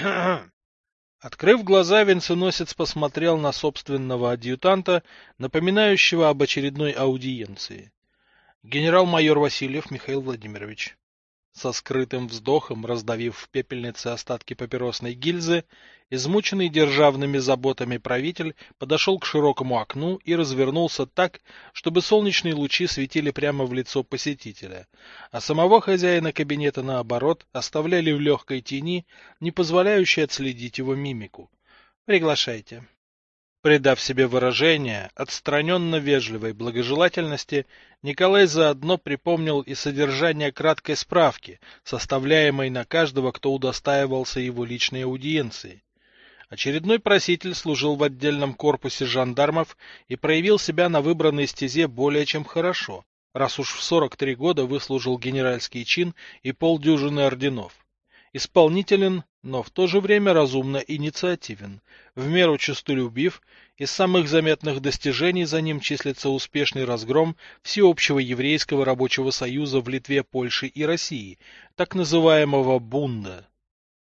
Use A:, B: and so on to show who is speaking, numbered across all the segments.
A: Открыв глаза, венценосец посмотрел на собственного адъютанта, напоминающего об очередной аудиенции. Генерал-майор Васильев Михаил Владимирович. Со скрытым вздохом, раздавив в пепельнице остатки папиросной гильзы, измученный державными заботами правитель подошел к широкому окну и развернулся так, чтобы солнечные лучи светили прямо в лицо посетителя, а самого хозяина кабинета, наоборот, оставляли в легкой тени, не позволяющей отследить его мимику. «Приглашайте». Придав себе выражение отстраненно вежливой благожелательности, Николай заодно припомнил и содержание краткой справки, составляемой на каждого, кто удостаивался его личной аудиенции. Очередной проситель служил в отдельном корпусе жандармов и проявил себя на выбранной стезе более чем хорошо, раз уж в 43 года выслужил генеральский чин и полдюжины орденов исполнителен, но в то же время разумно инициативен, в меру честолюбив, из самых заметных достижений за ним числится успешный разгром всеобщего еврейского рабочего союза в Литве, Польше и России, так называемого Бунда.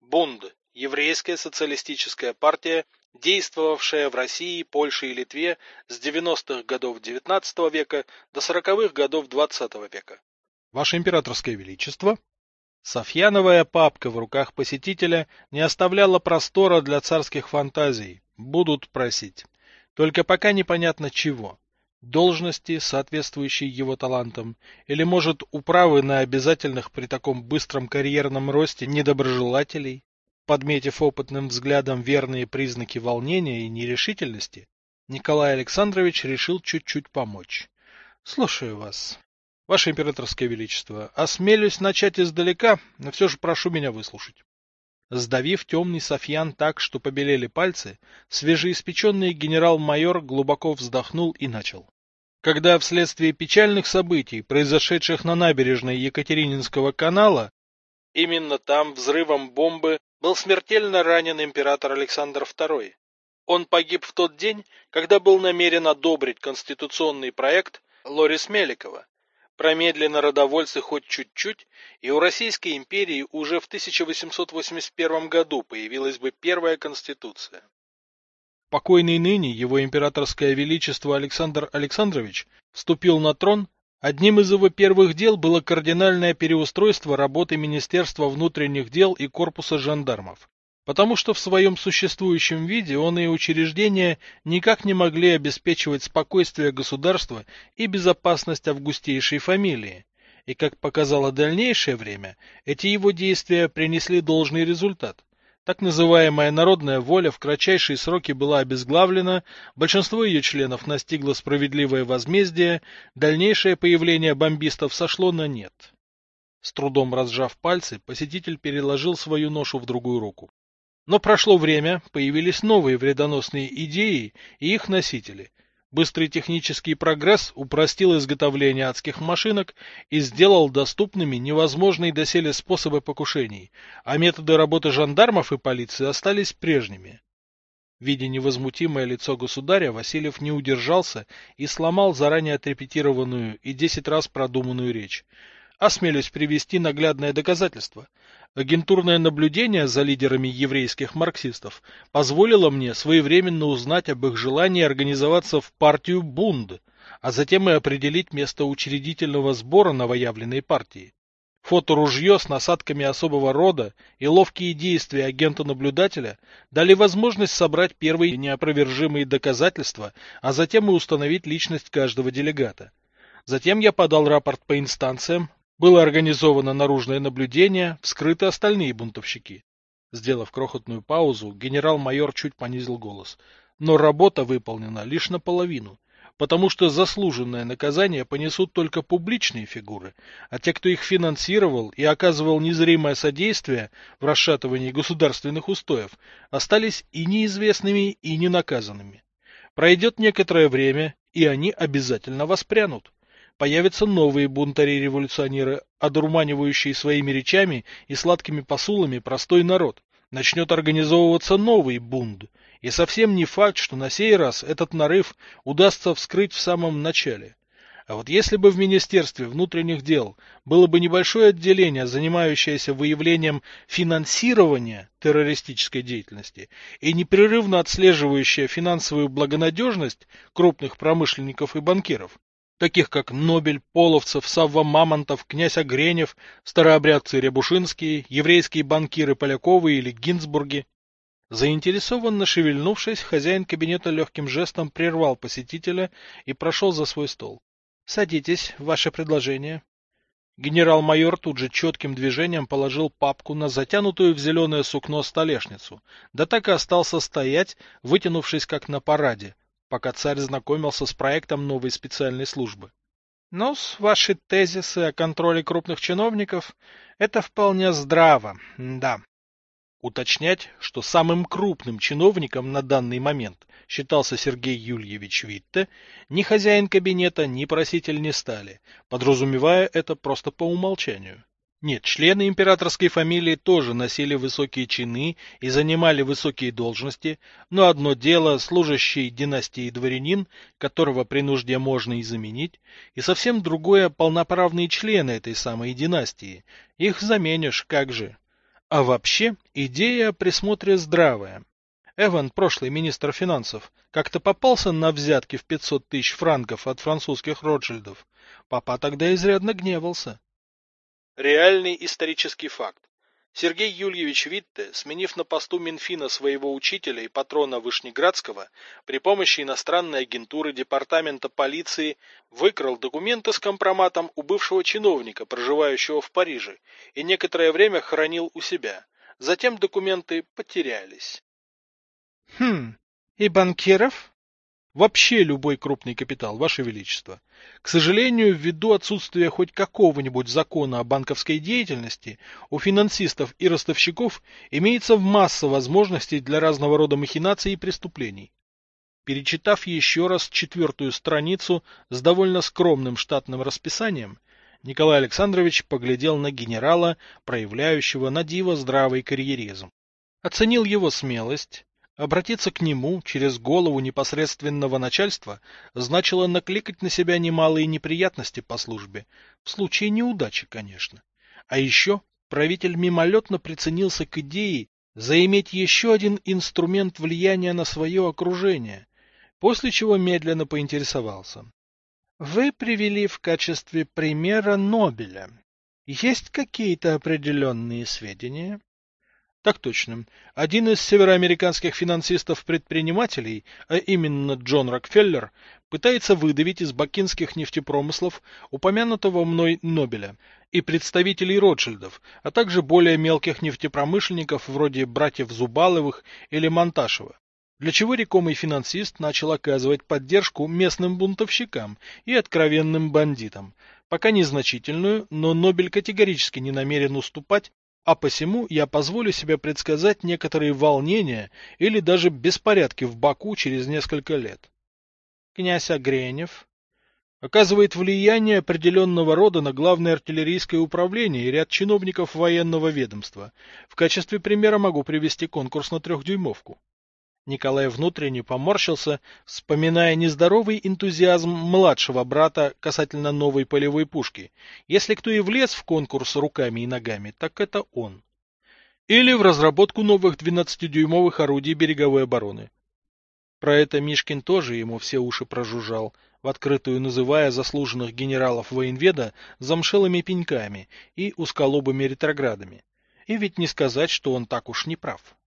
A: Бунд – еврейская социалистическая партия, действовавшая в России, Польше и Литве с 90-х годов XIX века до 40-х годов XX века. Ваше императорское величество, Софьяновая папка в руках посетителя не оставляла простора для царских фантазий. Будут просить. Только пока непонятно чего. Должности, соответствующие его талантам, или, может, управы на обязательных при таком быстром карьерном росте недоброжелателей? Подметив опытным взглядом верные признаки волнения и нерешительности, Николай Александрович решил чуть-чуть помочь. — Слушаю вас. Ваше императорское величество, осмелюсь начать издалека, но все же прошу меня выслушать. Сдавив темный софьян так, что побелели пальцы, свежеиспеченный генерал-майор глубоко вздохнул и начал. Когда вследствие печальных событий, произошедших на набережной Екатерининского канала, именно там взрывом бомбы был смертельно ранен император Александр II. Он погиб в тот день, когда был намерен одобрить конституционный проект Лорис Меликова, Промедленно народовольцы хоть чуть-чуть, и у Российской империи уже в 1881 году появилась бы первая конституция. Покойный ныне его императорское величество Александр Александрович вступил на трон, одним из его первых дел было кардинальное переустройство работы Министерства внутренних дел и корпуса жандармов потому что в своем существующем виде он и учреждения никак не могли обеспечивать спокойствие государства и безопасность августейшей фамилии. И как показало дальнейшее время, эти его действия принесли должный результат. Так называемая народная воля в кратчайшие сроки была обезглавлена, большинство ее членов настигло справедливое возмездие, дальнейшее появление бомбистов сошло на нет. С трудом разжав пальцы, посетитель переложил свою ношу в другую руку. Но прошло время, появились новые вредоносные идеи и их носители. Быстрый технический прогресс упростил изготовление адских машинок и сделал доступными невозможные доселе способы покушений, а методы работы жандармов и полиции остались прежними. Видя невозмутимое лицо государя, Васильев не удержался и сломал заранее отрепетированную и десять раз продуманную речь. Осмелюсь привести наглядное доказательство. Агентурное наблюдение за лидерами еврейских марксистов позволило мне своевременно узнать об их желании организоваться в партию Бунд, а затем и определить место учредительного сбора новоявленной партии. Фоторужье с насадками особого рода и ловкие действия агента-наблюдателя дали возможность собрать первые неопровержимые доказательства, а затем и установить личность каждого делегата. Затем я подал рапорт по инстанциям, было организовано наружное наблюдение, вскрыты остальные бунтовщики. Сделав крохотную паузу, генерал-майор чуть понизил голос. Но работа выполнена лишь наполовину, потому что заслуженное наказание понесут только публичные фигуры, а те, кто их финансировал и оказывал незримое содействие в расшатывании государственных устоев, остались и неизвестными, и ненаказанными. Пройдет некоторое время, и они обязательно воспрянут появятся новые бунтари-революционеры, одурманивающие своими речами и сладкими посулами простой народ. Начнет организовываться новый бунт, и совсем не факт, что на сей раз этот нарыв удастся вскрыть в самом начале. А вот если бы в Министерстве внутренних дел было бы небольшое отделение, занимающееся выявлением финансирования террористической деятельности и непрерывно отслеживающее финансовую благонадежность крупных промышленников и банкиров, таких как Нобель, Половцев, Савва Мамонтов, князь Огренев, старообрядцы Рябушинские, еврейские банкиры Поляковы или Гинзбурги, Заинтересованно шевельнувшись, хозяин кабинета легким жестом прервал посетителя и прошел за свой стол. Садитесь, ваше предложение. Генерал-майор тут же четким движением положил папку на затянутую в зеленое сукно столешницу, да так и остался стоять, вытянувшись как на параде, пока царь знакомился с проектом новой специальной службы. ну ваши тезисы о контроле крупных чиновников — это вполне здраво, да. Уточнять, что самым крупным чиновником на данный момент считался Сергей Юльевич Витте, ни хозяин кабинета, ни проситель не стали, подразумевая это просто по умолчанию. Нет, члены императорской фамилии тоже носили высокие чины и занимали высокие должности, но одно дело служащий династии дворянин, которого при нужде можно и заменить, и совсем другое полноправные члены этой самой династии. Их заменишь, как же. А вообще, идея о присмотре здравая. Эван, прошлый министр финансов, как-то попался на взятки в 500 тысяч франков от французских Ротшильдов. Папа тогда изрядно гневался. Реальный исторический факт. Сергей Юльевич Витте, сменив на посту Минфина своего учителя и патрона Вышнеградского, при помощи иностранной агентуры департамента полиции выкрал документы с компроматом у бывшего чиновника, проживающего в Париже, и некоторое время хранил у себя. Затем документы потерялись. Хм, и банкиров? Вообще любой крупный капитал, Ваше Величество. К сожалению, ввиду отсутствия хоть какого-нибудь закона о банковской деятельности, у финансистов и ростовщиков имеется масса возможностей для разного рода махинаций и преступлений. Перечитав еще раз четвертую страницу с довольно скромным штатным расписанием, Николай Александрович поглядел на генерала, проявляющего на диво здравый карьеризм. Оценил его смелость, Обратиться к нему через голову непосредственного начальства значило накликать на себя немалые неприятности по службе, в случае неудачи, конечно. А еще правитель мимолетно приценился к идее заиметь еще один инструмент влияния на свое окружение, после чего медленно поинтересовался. Вы привели в качестве примера Нобеля. Есть какие-то определенные сведения? Так точно. Один из североамериканских финансистов-предпринимателей, а именно Джон Рокфеллер, пытается выдавить из бакинских нефтепромыслов упомянутого мной Нобеля и представителей Ротшильдов, а также более мелких нефтепромышленников вроде братьев Зубаловых или Монташева. Для чего рекомый финансист начал оказывать поддержку местным бунтовщикам и откровенным бандитам, пока незначительную, но Нобель категорически не намерен уступать а посему я позволю себе предсказать некоторые волнения или даже беспорядки в Баку через несколько лет. Князь Огренев оказывает влияние определенного рода на главное артиллерийское управление и ряд чиновников военного ведомства. В качестве примера могу привести конкурс на трехдюймовку. Николай внутренне поморщился, вспоминая нездоровый энтузиазм младшего брата касательно новой полевой пушки. Если кто и влез в конкурс руками и ногами, так это он. Или в разработку новых 12-дюймовых орудий береговой обороны. Про это Мишкин тоже ему все уши прожужжал, в открытую называя заслуженных генералов военведа замшелыми пеньками и усколобыми ретроградами. И ведь не сказать, что он так уж не прав.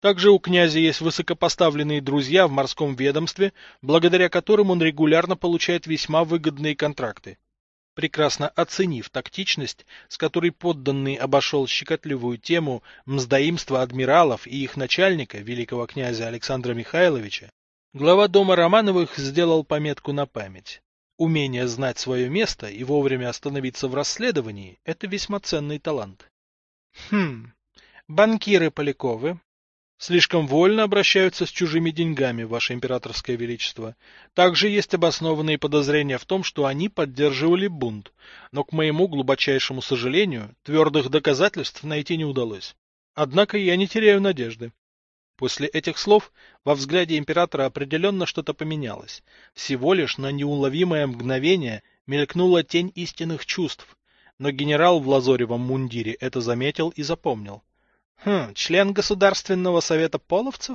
A: Также у князя есть высокопоставленные друзья в морском ведомстве, благодаря которым он регулярно получает весьма выгодные контракты. Прекрасно оценив тактичность, с которой подданный обошел щекотливую тему мздоимства адмиралов и их начальника, великого князя Александра Михайловича, глава дома Романовых сделал пометку на память. Умение знать свое место и вовремя остановиться в расследовании – это весьма ценный талант. Хм, банкиры Поляковы, Слишком вольно обращаются с чужими деньгами, Ваше Императорское Величество. Также есть обоснованные подозрения в том, что они поддерживали бунт, но, к моему глубочайшему сожалению, твердых доказательств найти не удалось. Однако я не теряю надежды. После этих слов во взгляде императора определенно что-то поменялось. Всего лишь на неуловимое мгновение мелькнула тень истинных чувств. Но генерал в лазоревом мундире это заметил и запомнил. Хм, член Государственного совета половцев?